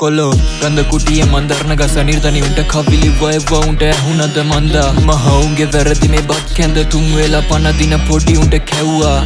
කොල්ලෝ ගඳ කුටිය මන්දරන ගස නිර්ධනි උන්ට කවිලි වයවා උන්ට ඇහුනද මන්දා? මහවුන්ගේ වැරදි මේ බත් කැඳ තුන් වෙලා පනදින පොඩි උන්ට කැව්වා.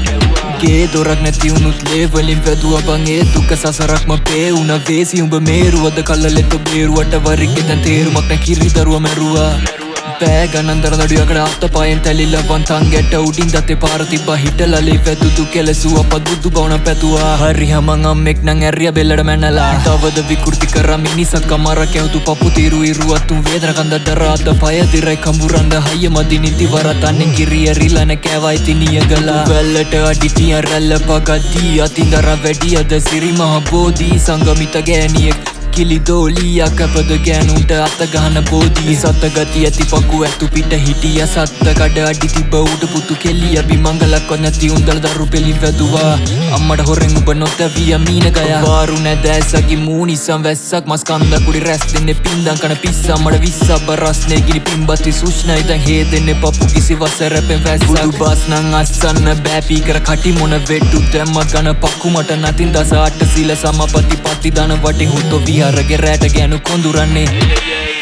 ගේ දොරක් නැතිවුණුත් ලේවලින් වැදුව බංගේ දුක සසරක්ම පේ උන වේසි උඹ මේරුවද කල්ලලෙත්ත බේරුවට වරිගෙතැන් තේරුමක් නැ කිරි දරුව මැරුවා. පෑ ගනන්දර දඩියකට අත්ත පයෙන් තැලිල්ල වන්තන් ගැට උඩින් දතේ පාරතිබ හිටලලේ පැතුතු කෙලෙසුව පදුදු බවන පැතුවා. හරි හමං අම්මෙක් නං ඇරිය බෙල්ලට මැනලා. තවද විකෘති කර මිනිසක් කමර කැවතු පපු තීරු ඉරුවත්තුන් වේදරකන්ද දරාත පයදිරයි කඹුරන්ද හය මදි නිති වරතන්නෙන් කිරිය රිලන කෑවයි තිනිය ගලා. වැල්ලට අඩිටිය රැල්ල පගත්දී අතින්දර වැඩියද සිරිමහ බෝධී සංගමිත ගෑනියෙක් කිලිදෝලියක් අපද ගෑනුන්ට අතගහන බෝධී. සත්ත ගති ඇති පකු ඇතු පිට හිටිය සත්ත කඩ අඩි තිබ උට පුතු කෙල්ලිය බිමංගලක් නැති උන්දල් දරු පෙළි වැදවා අම්මට හොරෙන් උබ නොතැවිය මීන ගය. වාරු නැදෑසකි මූනිසම් වැස්සක් මස්කන්දකුඩි රැස් දෙන්න පින්දන් කන පිස්සම්මට විස්සබ රස්නය ගිනි පිම්බති සුෂ්නයි දැන් හේ දෙන්න පපු කිසි වසරැපෙන් වැස්සුදු බස්නං අස්සන්න බෑපී කර කටි මොන වෙට්ටු දැම්ම ගන පක්කුමට නතින් දස අට සිල සමපති පති දන වටි හුත්තො විහ විහාරගෙ රෑට ගැනු කොඳුරන්නේ.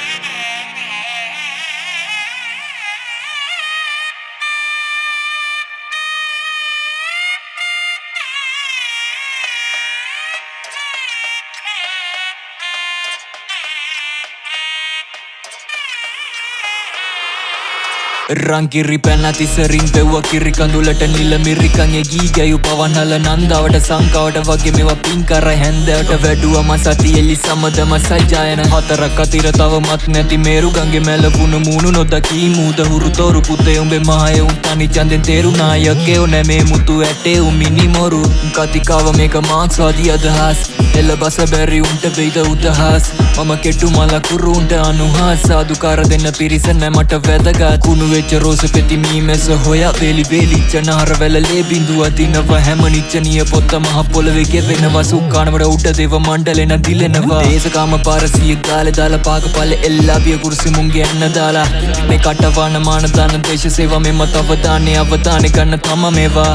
රංකිරි පැන්නතිසරින් පෙව්ව කිරි කඳුලට නිල මිරිකන්ගේ ගීගයු පවන්නල නන්දාවට සංකාවට වගේ මෙවා පින් කර හැන්දවට වැඩුවම සති එලි සමදම සජ්ජායන හතරක් අතිර තවමත් නැති මේරු ගගේ මැලපුුණු මුණු නොදකී මූද හුරු තොරු පුතේ උඹේ මහය උන් තනි චන්දෙන් තේරුනායකේ ඕන මේ මුතු ඇටේ උමිනිමොරු කතිකාව මේක මාක්ස්වාදී අදහස්. එල්ල බස බැරි උන්ට වෙයිද උදහස්. මම කෙටු මලකුරුන්ට අනුහස්. සාදුකාර දෙන්න පිරිස නැමට වැදගත්. කුණු වෙච්ච රෝස පෙති මීමැස හොයා වේලි වේලිච්ච නාර වැලලේ බිඳුව දිනව හැම නිච්චනිය පොත්ත මහ පොළවේ ගෙවෙනවා. සුක්කානවට උඩ දේව මණ්ඩලෙන දිලෙනවා දේශකාම පාරසිය ගාලේ දාලා පාක පල්ලේ එල්ලාවිය කුරුසි මුන්ගේ යන්න දාලා. මේ කටවාන මාන දාන දේශ සේවා මෙම තවදානේ අවධානය ගන්න තම මේවා.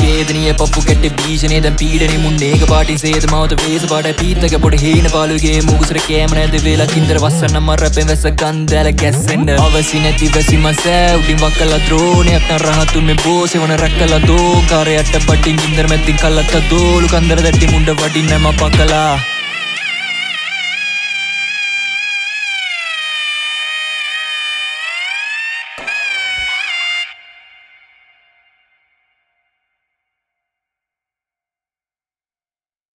ගේදනිය පපු කෙට්ට බීජනය දැන් පීඩනෙ මුන් ඒක පාටින් සේද මවත වේස පාට පීතක පොඩ හේන පාලුගේ මුගුසර කෑම නැද වේලා කින්දර වස්සන්න මරපෙන් වැස ගන්දැල ගැස්සෙන්න. අවසි නැති වැසි මසෑ උඩින් වක්කලා ද්‍රෝණයක් නන් රහතුන් මේ බෝසෙ වන රැක්කලා දෝ කාරයට පටින් ගින්දර මැත්තින් කල්ලත්ත දෝලු කන්දර දැටි මුණ්ඩ වඩින්නම පකලා.